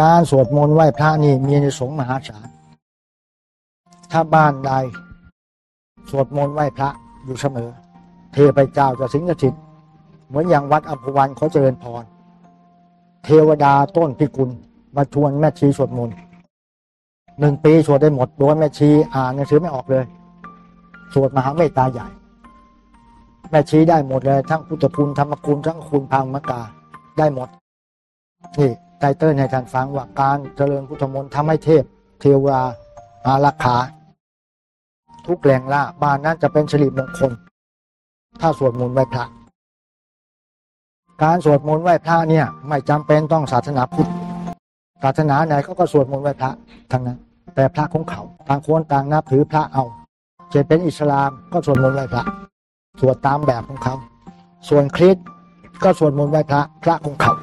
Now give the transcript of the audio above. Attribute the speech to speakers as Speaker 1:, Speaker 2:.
Speaker 1: การสวดมนต์ไหว้พระนี่มีในสงฆ์มหาศาลถ้าบ้านใดสวดมนต์ไหว้พระอยู่เสมอ เทพเจ้าจะสิงสถิตเหมือนอย่างวัดอัมพวันเขาเจริญพร เทวดาต้นพิกุลมาชวนแม่ชีสวดมนต์หนึ่งปีสวดได้หมดโดยแม่ชีอ่านหนังสือไม่ออกเลย สวดมหาเมตตาใหญ่ แม่ชีได้หมดเลย ทั้งพุทธคุณธรรมคุณทั้งคุณพามกาได้หมด นี่ไตเติ้ลให้ท่านฟังว่าการเจริญพุทธมนต์ทำให้เทพ เทวราอารักขา ทุกแหล่งละบ้านนั้นจะเป็นสิริมงคล ถ้าสวดมนต์ไหว้พระ การสวดมนต์ไหว้พระเนี่ย ไม่จำเป็นต้องศาสนาพุทธศาสนาไหนเขาก็สวดมนต์ไหว้พระทั้งนั้น แต่พระของเขาต่างคนต่างนับถือพระเอาเช่นเป็นอิสลามก็สวดมนต์ไหว้พระสวดตามแบบของเขา ส่วนคริสก็สวดมนต์ไหว้พระพระของเขา